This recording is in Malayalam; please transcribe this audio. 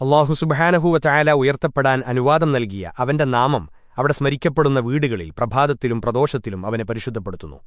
അള്ളാഹു ഉയർത്തപ്പെടാൻ അനുവാദം നൽകിയ അവന്റെ നാമം അവിടെ സ്മരിക്കപ്പെടുന്ന വീടുകളിൽ പ്രഭാതത്തിലും പ്രദോഷത്തിലും അവനെ പരിശുദ്ധപ്പെടുത്തുന്നു.